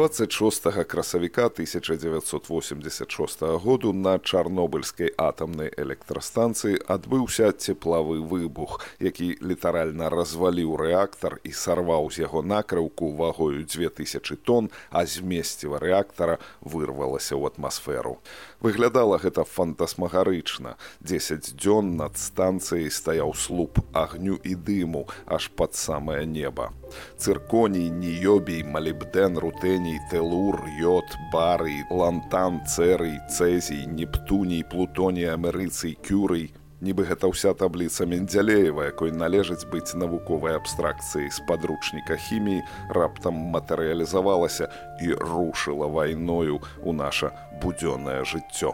26 красавіка 1986 году на чарнобыльскай атамнай электрастанцыі адбыўся цеплавы выбух, які літаральна разваліў рэактар і сарваў з яго накрыўку вагою 2000 тонн, а змесціва рэактара вырвалася ў атмасферу. Выглядала гэта фантасмагарычна. 10 дзён над станцыяй стаяў слуп агню і дыму аж пад самае неба. Цырконій, ніёбій, малібдэн, рутэній, телур, йод, барый, лантан, цэрый, цэзій, нептуній, плутоній, амерыцый, кюрый. Нібы гэта ўся табліца Мендзялеева, якой належыць быць навуковай абстракцыяй з падручніка хіміі, раптам матэрыялізавалася і рушыла вайною ў наша будзённае жыццё.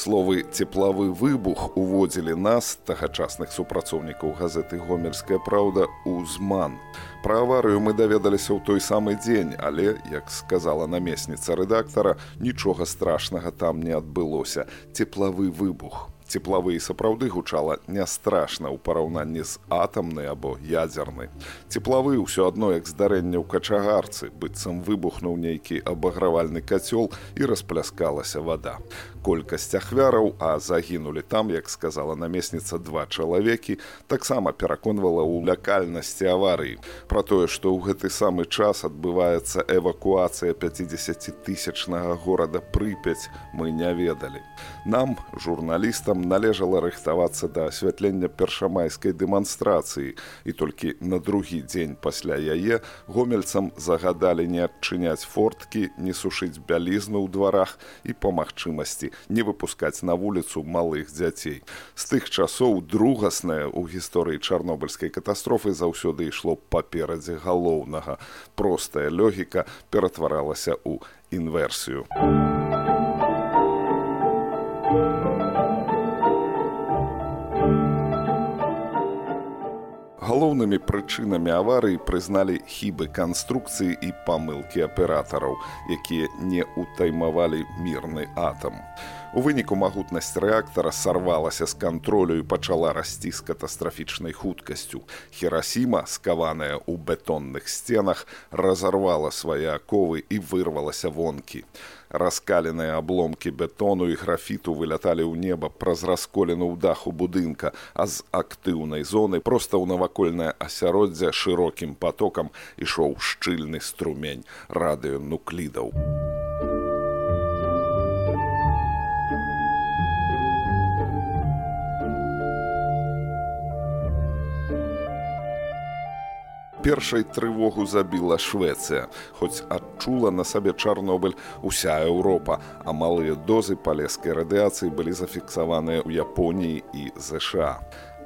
Словы цеплавы выбух уводзілі нас тагачасных супрацоўнікаў газеты гомельская праўда узман. Пра аварыю мы даведаліся ў той самы дзень, але, як сказала намесніца рэдактара, нічога страшнага там не адбылося цеплавы выбух цеплавы сапраўды гучала не страшна ў параўнанні з атамнай або ядзерны. Цеплавы ўсё адно як здарэнне ў качагарцы, быццам выбухнуў нейкі абагравальны кацёл і распляскалася вада. Колькасць ахвяраў, а загінулі там, як сказала намесніца два чалавекі, таксама пераконвала ў лякальнасці аварыі. Пра тое, што ў гэты самы час адбываецца эвакуацыя 50тысячнага горада прыпяць мы не ведалі. Нам, журналістам, належала рыхтавацца да асвятлення першамайскай дэманстрацыі і толькі на другі дзень пасля яе гомельцам загадалі не адчыняць форткі, не сушыць бялізну ў дварах і па магчымасці не выпускаць на вуліцу малых дзяцей. З тых часоў другаснае ў гісторыі чарнобыльскай катастрофы заўсёды ішло паперадзе галоўнага. Простая лёгіка ператваралася ў інверсію. Галоўнымі прычынамі аварыі прызналі хібы канструкцыі і памылкі аператараў, якія не ўтаймавалі мірны атам. У выніку магутнасць рэактара сарвалася з кантролю і пачала расці з катастрафічнай хуткасцю. Херасіма, скаваная ў бетонных сценах, разарвала свае аковы і вырвалася вонкі раскаленыя абломкі бетону і графіту выляталі ў неба праз расколену ў даху будынка, а з актыўнай зоны проста ў навакольнае асяроддзе шырокім потокам ішоў шчыльны струмень радыёнуклідаў. Першай трывогу забіла Швецыя, хоць адчула на сабе Чарнобыль уся Еўропа, а малыя дозы палескай радыяцыі былі зафіксаваныя ў Японіі і ЗША.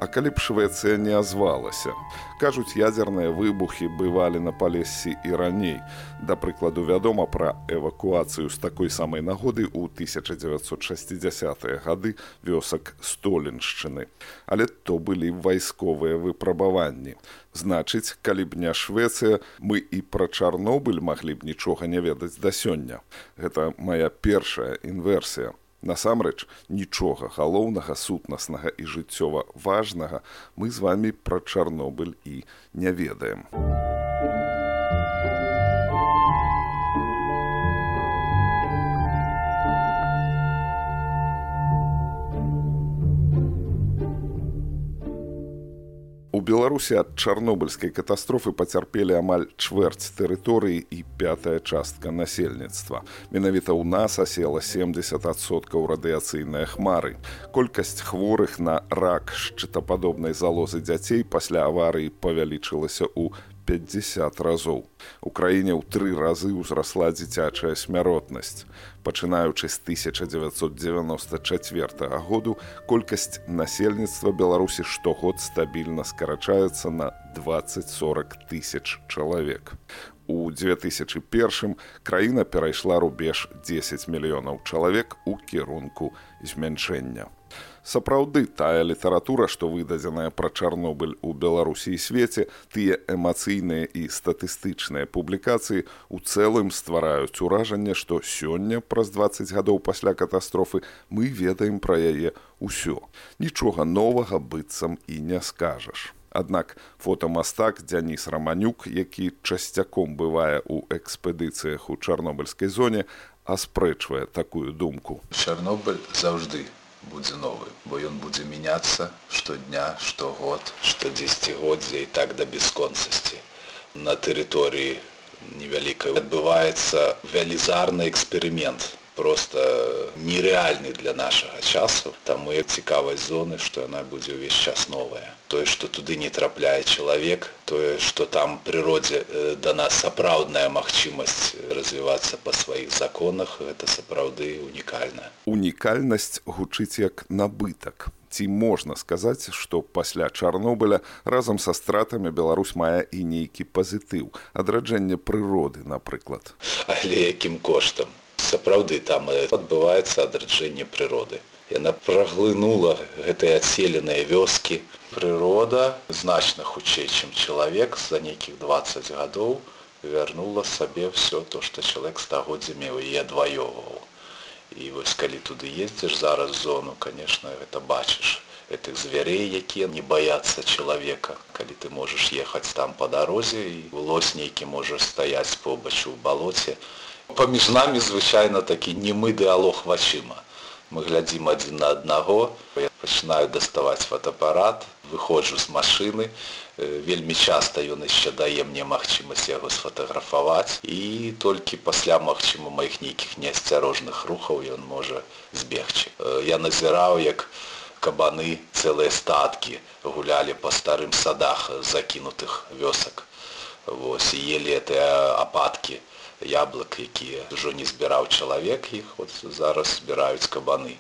А калі б Швецыя не азвалася. Кажуць, ядзерныя выбухі бывалі на палессі і раней. Да прыкладу вядома пра эвакуацыю з такой самай нагоды ў 1960-е гады вёсак Столеншчыны. Але то былі вайсковыя выпрабаванні. Значыць, калі б не Швецыя, мы і пра Чарнобыль маглі б нічога не ведаць да сёння. Гэта моя першая інверсія. Насамрэч, нічога галоўнага сутнаснага і жыццёва важнага мы з вами пра Чарнобыль і не ведаем. Беларусі ад чарнобыльскай катастрофы пацярпелі амаль чвэрць тэрыторыі і пятая частка насельніцтва. Менавіта ў нас асела 70соткаў радыяцыйныя хмары. Колькасць хворых на рак шчытападобнай залозы дзяцей пасля аварыі павялічылася ў 50 разоў. У краіне ў тры разы ўзрасла дзіцячая смяротнасць. Пачынаючы з 1994 году колькасць насельніцтва Беларусі штогод стабільна скарачаецца на 20-40 тысяч чалавек. У 2001 краіна перайшла рубеж 10 мільёнаў чалавек у кірунку змяншэння. Сапраўды тая літаратура, што выдадзеная пра Чарнобыль у Беларусі і свеце, тыя эмацыйныя і статыстычныя публікацыі у цэлым ствараюць уражанне, што сёння праз 20 гадоў пасля катастрофы мы ведаем пра яе ўсё. Нічога новага быццам і не скажаш. Аднак фотамастак Дзяніс Раманюк, які часцяком бывае ў экспедыцыях у чарнобыльскай зоне, аспрэчвае такую думку. Чарнобыль заўжды будзе новы бо ён будзе мяняцца штодня штогод што дзесяцігоддзя і так да бясконцасці на тэрыторыі невялікай адбываецца вялізарны эксперымент просто нереальны для нашага часу. Таму як цікавасць зоны што яна будзе ўвесь час новая. Тое што туды не трапляе чалавек тое што там прыродзе да нас сапраўдная магчымасць развівацца па сваіх законах гэта сапраўды унікальна. Унікальнасць гучыць як набытак. Ці можна сказаць што пасля чарнобыля разам са стратамі Беларусь мае і нейкі пазітыў адраджэнне прыроды напрыклад? Але якім коштам сапраўды там адбываецца адраджэнне прыроды. Яна праглынула гэтыя адселеныя вёскі. Прырода значна хутчэй, чым чалавек за нейкіх 20 гадоў вярнула сабе ўсё то, што чалавек стагоддзямі і адваёваў. І вось калі туды ездзіш зараз зону, конечно, гэта бачыш гэтых звярей, якія не баяцца чалавека. Калі ты можаш ехаць там па дарозе і лось нейкі можаш стаяць побач у балоце, паміж намі звычайна такі немы дыалог вачыма. Мы глядзім адзін на аднаго я пачынаю даставаць фотоапарат выходжу з машыны. Вельмі часта ён яшчэ дае мне магчымасць яго сфотаграфаваць і толькі пасля магчыма маіх нейкіх неасцярожных рухаў ён можа збегчы. Я назіраў як кабаны цэлыя статкі гулялі па старым садах закінутых вёсак. Вось ели это ападкі яблык якія ўжо не збіраў чалавек іх вот зараз збіраюць кабаны.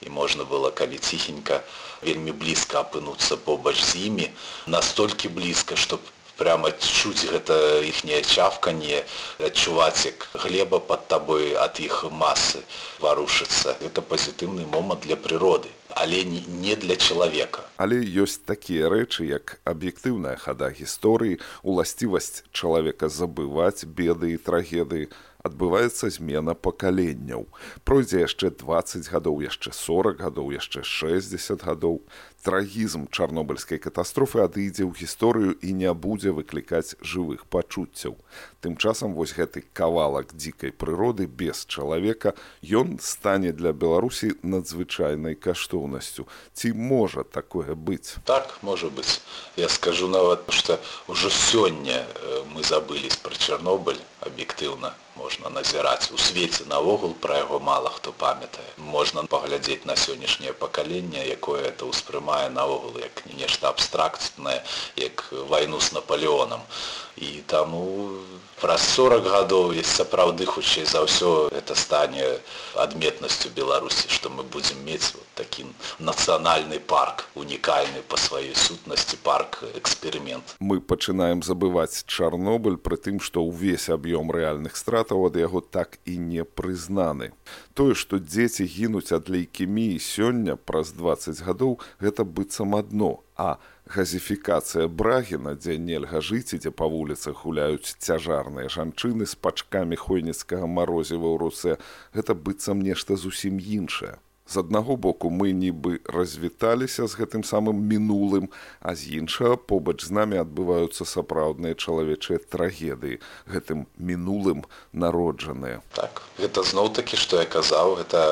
І можна было калі ціхенька вельмі блізка апынуцца побач з імі настолькі блізка чтоб прямо чуць гэта іхняе чавканне адчуваць як глеба под табой ад іх масы варушыцца это пазітыўны момант для прыроды але не для чалавека. Але ёсць такія рэчы як аб'ектыўная хада гісторыі уласцівасць чалавека забываць беды і трагедыі адбываецца змена пакаленняў пройдзе яшчэ 20 гадоў яшчэ 40 гадоў яшчэ 60 гадоў трагізм чарнобыльскай катастрофы адыдзе ў гісторыю і не будзе выклікаць жывых пачуццяў. Тым часам вось гэты кавалак дзікай прыроды без чалавека ён стане для Беларусі надзвычайнай каштоўнасцю. Ці можа такое быць? Так можа быць. Я скажу нават, што ўжо сёння мы забылись пра Чарнобыль аб'ектыўна можна назіраць у свеце наогул пра яго мала хто памятае. Можна паглядзець на сённяшняе пакаленне, якое это ўспрымае мае наогул як нешта абстрактнае як вайну з наполеоном і таму праз 40 гадоў есть сапраўды хутчэй за ўсё это стане адметнасцю беларусі што мы будзем мець вот такі нацыянальны парк унікальны па сваёй сутнасці парк эксперымент мы пачынаем забываць чарнобыль пры тым што ўвесь аб'ём рэальных стратаў ад яго так і не прызнаны. Тое што дзеці гінуць ад лейкеміі сёння праз 20 гадоў гэта быццам адно а газіфікацыя брагіна дзе нельга жыць і дзе па вуліцах гуляюць цяжарныя жанчыны з пачкамі хойніцкага марозіва ў руцэ гэта быццам нешта зусім іншае з аднаго боку мы нібы развіталіся з гэтым самым мінулым а з іншага побач з намі адбываюцца сапраўдныя чалавечыя трагедыі гэтым мінулым народжаныя. Так гэта зноў такі што я казаў гэта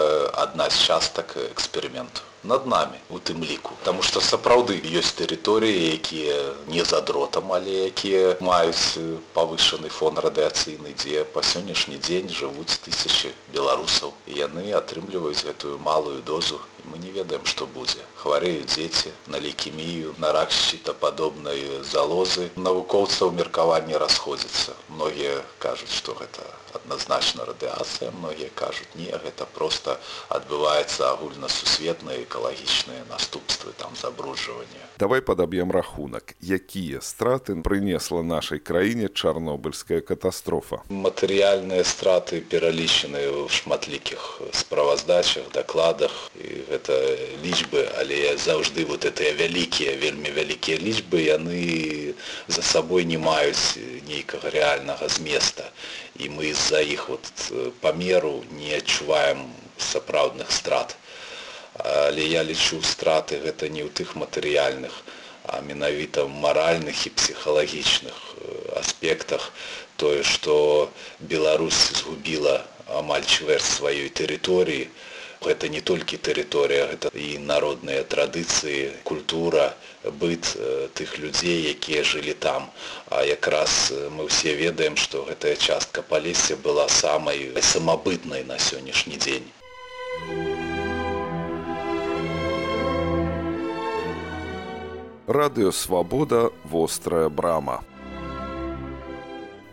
адна з частак эксперыменту над намі у тым ліку Таму што сапраўды ёсць тэрыторыі якія не за дротам але якія маюць павышаны фон радыацыйны дзе па сённяшні дзень жывуць тысячи беларусаў. Яны атрымліваюць гэтую малую дозу мы не ведаем што будзе. Хварэюць дзеці на лейкемію на рак шчытападобнай залозы. Навукоўцаў меркаванне расходзіцца многія кажуць што гэта адназначна радыацыя многія кажуць не гэта просто адбываецца агульнасусветныя экалагічныя наступствы там забруджвання давай падаб'ем рахунак якія страты прынесла нашай краіне чарнобыльская катастрофа? Матэрыяльныя страты пералічаны ў шматлікіх справаздачах дакладах і гэта лічбы але заўжды вот гэтыя вялікія вельмі вялікія лічбы яны за сабой не маюць нейкага рэальнага зместа і мы з-за іх вот памеру не адчуваем сапраўдных страт але я лічу страты гэта не ў тых матэрыяльных а менавіта маральных і псіхалагічных аспектах. Тое што Беларусь згубіла амаль чвэрць сваёй тэрыторыі гэта не толькі тэрыторыя гэта і народныя традыцыі культура быт тых людзей якія жылі там. А якраз мы ўсе ведаем што гэтая частка палесся была самай самабытнай на сённяшні дзень радыё свабода вострая брама.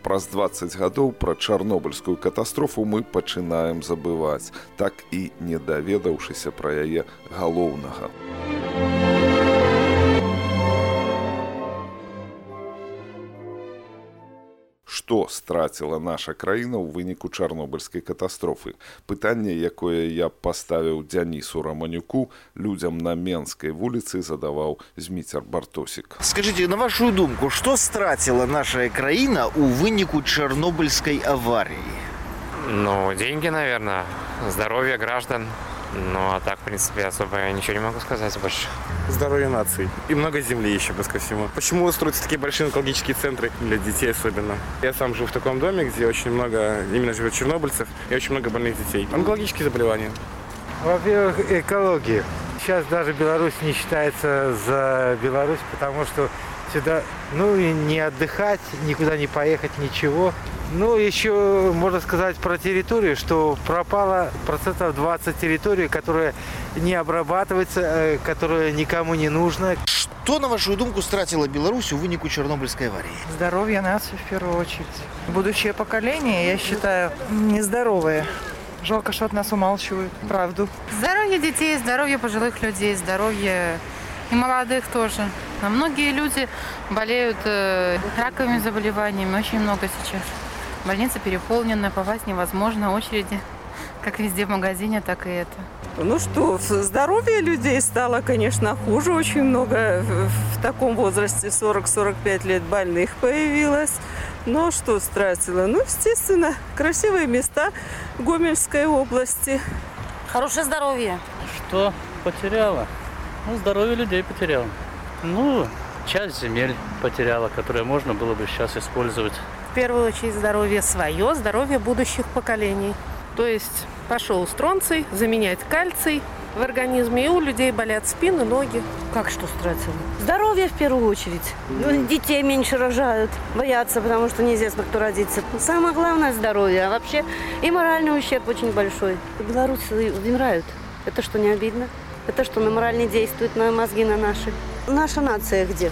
Праз 20 гадоў пра чарнобыльскую катастрофу мы пачынаем забываць так і не даведаўшыся пра яе галоўнага што страціла наша краіна ў выніку чарнобыльскай катастрофы. Пытанне якое я паставіў дзянісу раманюку людзям на менскай вуліцы задаваў зміцер бартосік. Скажите на вашу думку что страціла наша краіна у выніку чарнобыльской аварии ну деньги наверное здоровье граждан ну а так в принципе особо я ничего не могу сказать больше здоровье нации. И много земли еще, без ко всему. Почему строятся такие большие онкологические центры для детей особенно? Я сам живу в таком доме, где очень много именно живет чернобыльцев и очень много больных детей. Онкологические заболевания. Во-первых, экология. Сейчас даже Беларусь не считается за Беларусь, потому что сюда, ну и не отдыхать, никуда не поехать, ничего. Ну, еще можно сказать про территорию, что пропало процентов 20 территории, которая не обрабатывается, э, которая никому не нужна. Что, на вашу думку, стратила Беларусь у вынику Чернобыльской аварии? Здоровье нации в первую очередь. Будущее поколение, я считаю, нездоровое. Жалко, что от нас умалчивают правду. Здоровье детей, здоровье пожилых людей, здоровье и молодых тоже. А многие люди болеют э, раковыми заболеваниями, очень много сейчас. Больница переполнена, попасть невозможно, очереди, как везде в магазине, так и это. Ну что, здоровье людей стало, конечно, хуже. Очень много в таком возрасте 40-45 лет больных появилось. Но что стратила? Ну, естественно, красивые места Гомельской области. Хорошее здоровье. Что потеряла? Ну, здоровье людей потеряла. Ну, часть земель потеряла, которые можно было бы сейчас использовать первую очередь здоровье свое, здоровье будущих поколений. То есть пошел стронций, заменять кальций в организме, и у людей болят спины, ноги. Как что стратил? Здоровье в первую очередь. Ну, детей меньше рожают, боятся, потому что неизвестно, кто родится. Самое главное – здоровье, а вообще и моральный ущерб очень большой. Белорусы умирают. Это что, не обидно? Это что, на мораль не действует, на мозги на наши? Наша нация где?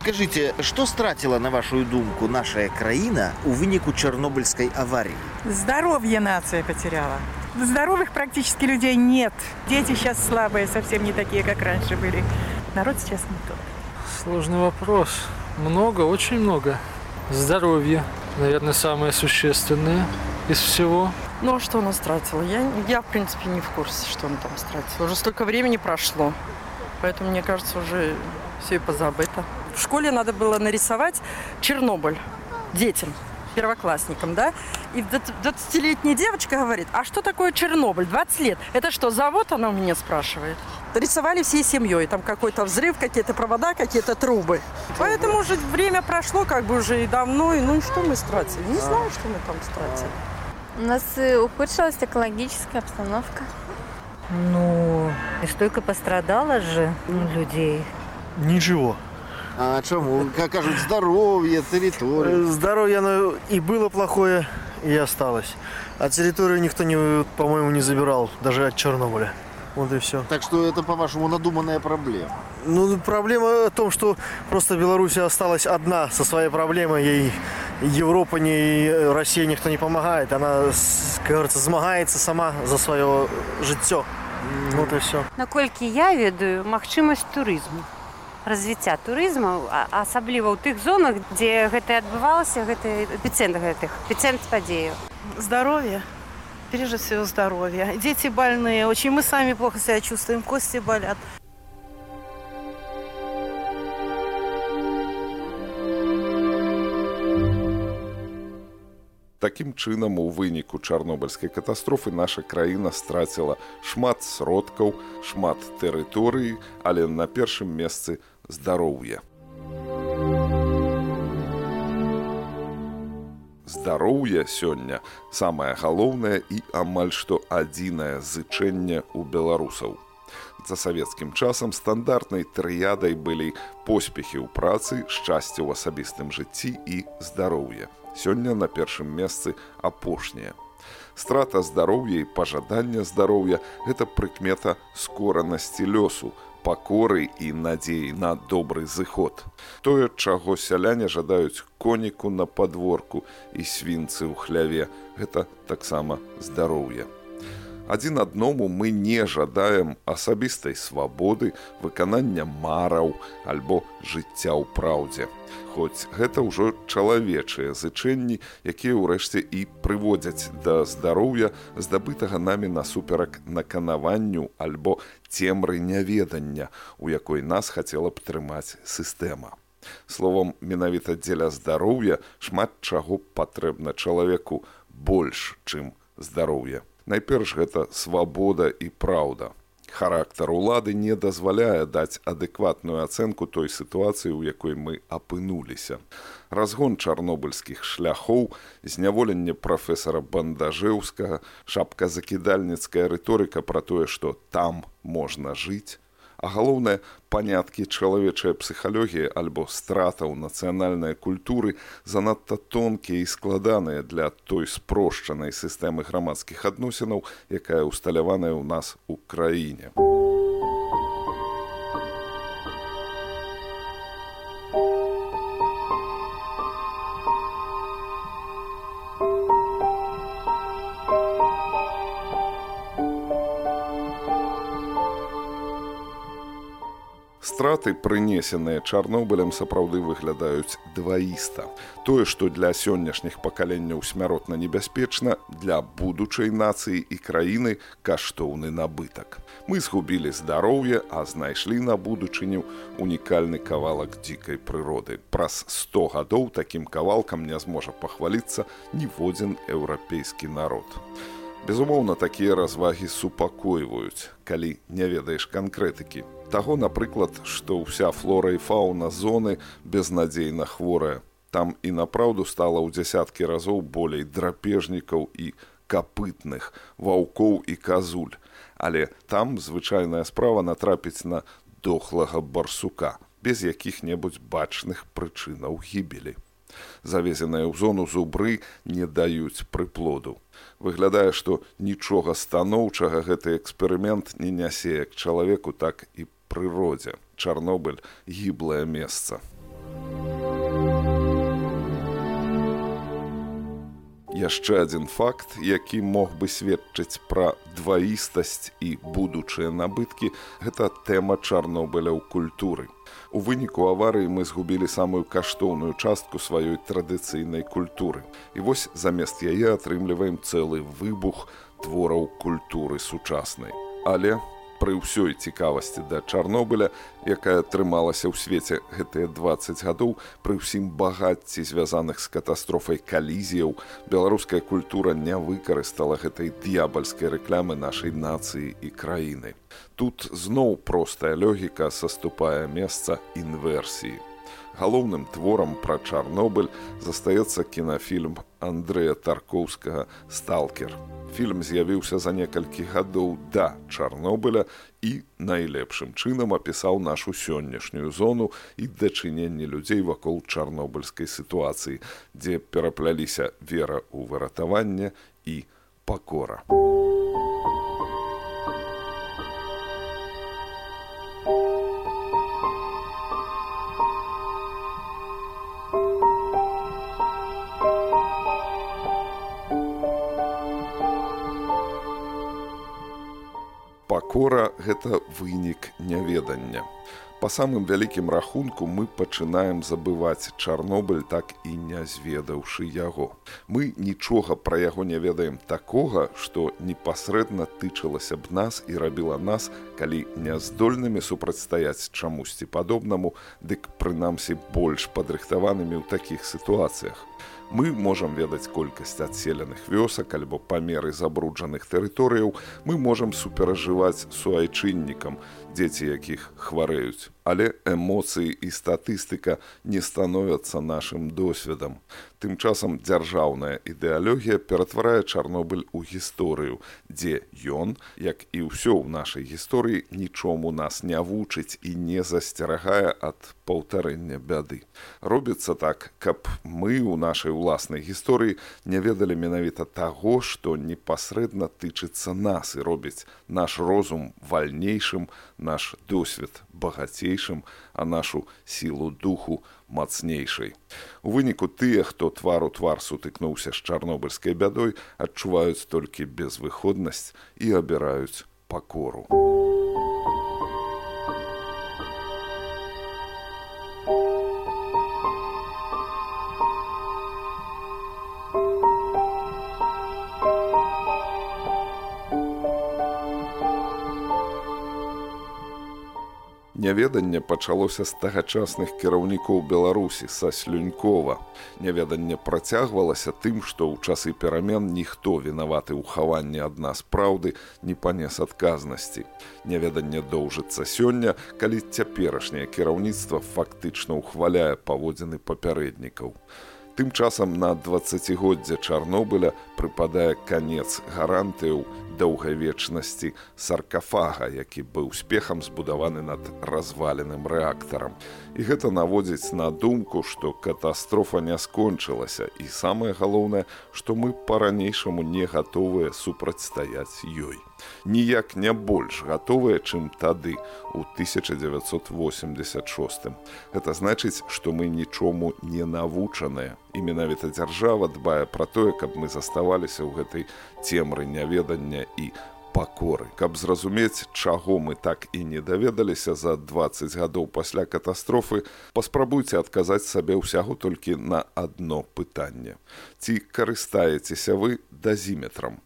Скажите, что стратила, на вашу думку, наша краина у вынику Чернобыльской аварии? Здоровье нация потеряла. Здоровых практически людей нет. Дети сейчас слабые, совсем не такие, как раньше были. Народ сейчас не тот. Сложный вопрос. Много, очень много. Здоровье, наверное, самое существенное из всего. Ну, а что она стратила? Я, я, в принципе, не в курсе, что она там стратила. Уже столько времени прошло. Поэтому, мне кажется, уже все и позабыто. В школе надо было нарисовать Чернобыль детям, первоклассникам, да? И 20-летняя девочка говорит, а что такое Чернобыль? 20 лет. Это что, завод, она у меня спрашивает? Рисовали всей семьей. Там какой-то взрыв, какие-то провода, какие-то трубы. Поэтому уже время прошло как бы уже и давно. И, ну и что мы стратили? Не знаю, что мы там стратили. У нас ухудшилась экологическая обстановка. Ну, и столько пострадало же ну, людей. Ничего. А чему? Как кажут, здоровье, территория. Здоровье, оно и было плохое, и осталось. А территорию никто, не, по-моему, не забирал, даже от Чернобыля. Вот и все. Так что это, по-вашему, надуманная проблема? Ну, проблема в том, что просто Беларусь осталась одна со своей проблемой. Ей Европа, ни Россия никто не помогает. Она, как говорится, змагается сама за свое життя. Вот и все. Наколькі я ведаю магчымасць турызму развіцця турызму а- асабліва ў тых зонах дзе гэта адбывалася гэта эпіцэнтр гэтых эпіцэнтр падзею Здоровье. Прежде всего здоровье. Дети больные. Очень мы сами плохо себя чувствуем. Кости болят. Такім чынам у выніку чарнобыльскай катастрофы наша краіна страціла шмат сродкаў, шмат тэрыторыі, але на першым месцы здароўе. Здароўе сёння самае галоўнае і амаль што адзінае зычэнне ў беларусаў. За савецкім часам стандартнай трыядай былі поспехі ў працы, шчасце ў асабістым жыцці і здароўе. Сёння на першым месцы апошняе. Страта здароўя і пажадання здароўя гэта прыкмета скоранасці лёсу, пакоры і надзеі на добры зыход. Тое, чаго сяляне жадаюць коніку на падворку і свінцы ў хляве, гэта таксама здароўе. Адзін адному мы не жадаем асабістай свабоды, выканання мараў альбо жыцця ў праўдзе. Хоць гэта ўжо чалавечыя зычэнні, якія ўрэшце і прыводзяць да здароўя, здабытага намі насуперак наканаванню альбо цемры няведання, у якой нас хацела б трымаць сістэма. Словам, менавіта дзеля здароўя шмат чаго патрэбна чалавеку больш, чым здароўе. Найперш гэта свабода і праўда. Характар улады не дазваляе даць адэкватную ацэнку той сітуацыі, у якой мы апынуліся. Разгон чарнобыльскіх шляхоў, зняволенне прафесара бандажэўскага, шапка закідальніцкая рыторыка пра тое, што там можна жыць, а галоўнае паняткі чалавечая псіхалогія альбо страта ў нацыянальнай культуры занадта тонкія і складаныя для той спрошчанай сістэмы грамадскіх адносінаў, якая ўсталяваная ў нас у краіне. Страты, прынесеныя чарнобылем сапраўды выглядаюць дваіста. Тое, што для сённяшніх пакаленняў смяротна небяспечна, для будучай нацыі і краіны каштоўны набытак. Мы згубілі здароўе, а знайшлі на будучыню унікальны кавалак дзікай прыроды. Праз 100 гадоў такім кавалкам не зможа пахваліцца ніводзін еўрапейскі народ. Безумоўна, такія развагі супакойваюць, калі не ведаеш канкрэтыкі. Таго, напрыклад, што ўся флора і фауна зоны безнадзейна хворая. Там і напраўду стала ў дзясяткі разоў болей драпежнікаў і капытных, ваўкоў і казуль. Але там звычайная справа натрапіць на дохлага барсука, без якіх-небудзь бачных прычынаў гібелі. Завезеныя ў зону зубры не даюць прыплоду. Выглядае, што нічога станоўчага гэты эксперымент не нясе як чалавеку, так і прыродзе. Чарнобыль гіблае месца. Яшчэ адзін факт, які мог бы сведчыць пра дваістасць і будучыя набыткі, гэта тэма чарнобыля ў культуры. У выніку аварыі мы згубілі самую каштоўную частку сваёй традыцыйнай культуры. І вось замест яе атрымліваем цэлы выбух твораў культуры сучаснай. Але пры ўсёй цікавасці да чарнобыля якая атрымалася ў свеце гэтыя 20 гадоў пры ўсім багацці звязаных з катастрофай калізіяў беларуская культура не выкарыстала гэтай д'ябальскай рэклямы нашай нацыі і краіны. Тут зноў простая лёгіка саступае месца інверсіі галоўным творам пра чарнобыль застаецца кінафільм андрэя таркоўскага сталкер фільм з'явіўся за некалькі гадоў да чарнобыля і найлепшым чынам апісаў нашу сённяшнюю зону і дачыненне людзей вакол чарнобыльскай сітуацыі дзе перапляліся вера ў выратаванне і пакора гэта вынік няведання. Па самым вялікім рахунку мы пачынаем забываць Чарнобыль так і не зведаўшы яго. Мы нічога пра яго не ведаем такога, што непасрэдна тычылася б нас і рабіла нас, калі няздольнымі супрацьстаяць чамусьці падобнаму, дык прынамсі больш падрыхтаванымі ў такіх сітуацыях. Мы можам ведаць колькасць адселеных вёсак альбо памеры забруджаных тэрыторыяў. Мы можам суперажываць суайчыннікам дзеці якіх хварэюць але эмоцыі і статыстыка не становяцца нашым досведам. Тым часам дзяржаўная ідэалогія ператварае чарнобыль у гісторыю дзе ён як і ўсё ў нашай гісторыі нічому нас не вучыць і не засцерагае ад паўтарэння бяды. Робіцца так каб мы ў нашай уласнай гісторыі не ведалі менавіта таго, што непасрэдна тычыцца нас і робіць наш розум вальнейшым, наш досвед багацейшым, а нашу сілу духу мацнейшай. У выніку тыя, хто твар у твар сутыкнуўся з чарнобыльскай бядой, адчуваюць толькі безвыходнасць і абіраюць пакору. Няведанне пачалося з тагачасных кіраўнікоў Беларусі са слюнькова. Няведанне працягвалася тым, што ў часы перамен ніхто вінаваты ў хаванні ад нас праўды не панес адказнасці. Няведанне доўжыцца сёння, калі цяперашняе кіраўніцтва фактычна ўхваляе паводзіны папярэднікаў. Тым часам на 20годдзя Чарнобыля прыпадае канец гарантыяў даўгавечнасці саркафага, які быў успехам збудаваны над разваленым рэактарам. І гэта наводзіць на думку, што катастрофа не скончылася і самае галоўнае, што мы па-ранейшаму не гатовыя супрацьстаяць ёй. Ніяк не больш гатовыя, чым тады у 1986. Гэта значыць, што мы нічому не навучаныя. І менавіта дзяржава дбае пра тое, каб мы заставаліся ў гэтай цемры няведання і пакоры. Каб зразумець, чаго мы так і не даведаліся за 20 гадоў пасля катастрофы, паспрабуйце адказаць сабе ўсяго толькі на адно пытанне. Ці карыстаецеся вы дазіметрам?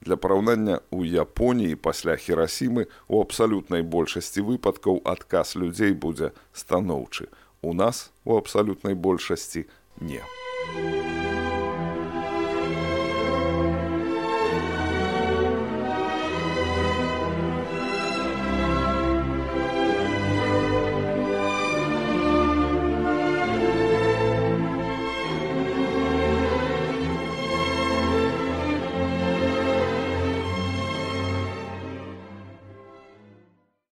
Для параўнання ў Японіі пасля хірасімы у абсалютнай большасці выпадкаў адказ людзей будзе станоўчы. У нас у абсалютнай большасці не. Thank you